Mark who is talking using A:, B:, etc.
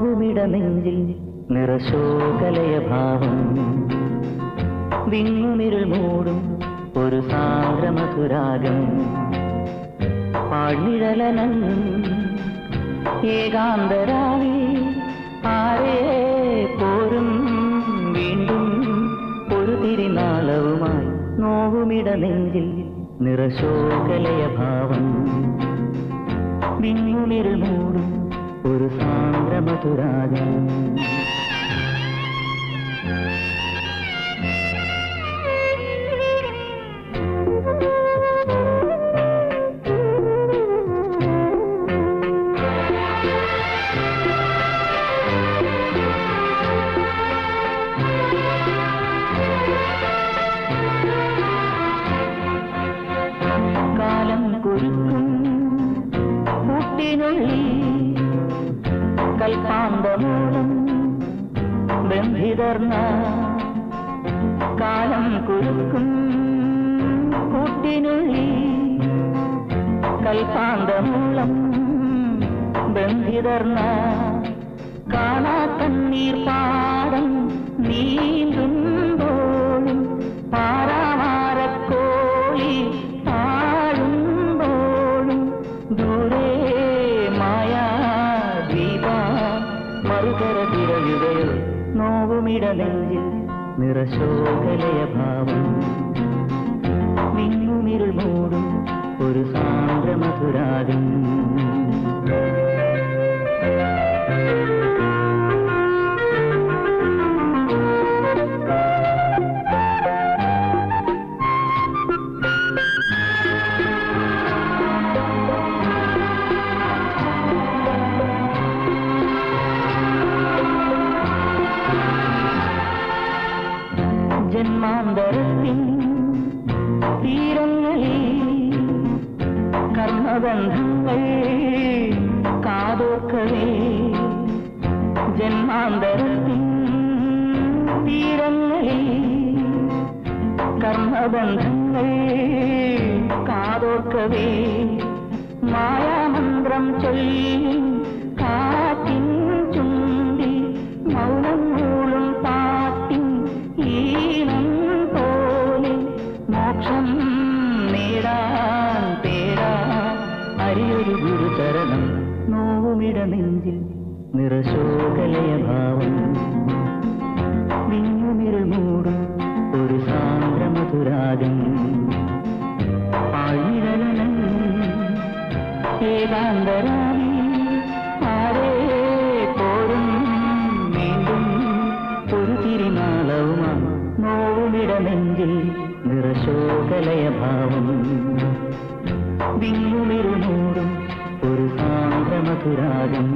A: നെഞ്ചിൽ നിറശോകലയ ഭാവം. വിങ്ങുമിരുൾ മൂടും ഒരു സാന്ദ്രമധുരാഗം. പാഴ്നിഴലനൻ ഏകാന്തരാവി ആരേ പോരും? വീണ്ടും ഒരു തിരിനാളവുമായി നോവുമിട നെഞ്ചിൽ നിറശോകലയ ഭാവം. വിങ്ങുമിരുൾ മൂടും ഒരു സാന്ദ്രമധുരാഗം. കാലം കുരുക്കും കൂട്ടിനുള്ളിൽ കൽപ്പാന്തമൂലം ബന്ധിതർന്ന കാലം കുരുക്കും കൂട്ടിനുള്ളി കൽപ്പാന്തമൂലം ബന്ധിതർന്ന കാണാത്തണ്ണീർ പാടം നീന്തുമ്പോഴും നോവുമിട നെഞ്ചിൽ നിറശോകലയ ഭാവം. വിങ്ങുമിരുൾ മൂടും ഒരു ജന്മാന്തരത്തിൻ കർമ്മബന്ധങ്ങൾ കാതോക്കവേ ജന്മാന്തരത്തിൻ തീരങ്ങളിൽ കർമ്മബന്ധങ്ങൾ കാതോക്കവേ. മായാമന്ത്രം ചൊല്ലും അരിയൊരു ഗുരുതരണം. നോവുമിട നെഞ്ചിൽ നിറശോകലയ ഭാവം. വിങ്ങുമിരുൾ മൂടും ഒരു സാന്ദ്രമധുരാഗം. ആഴിരലനം ഏകാന്തരാവി ആരേ പോരും വീണ്ടും ഒരു തിരിനാളവുമാ. നോവുമിട നെഞ്ചിൽ നിറശോകലയ ഭാവം. വിങ്ങുമിരുമൂടും ഒരു സാന്ദ്രമധുരാഗം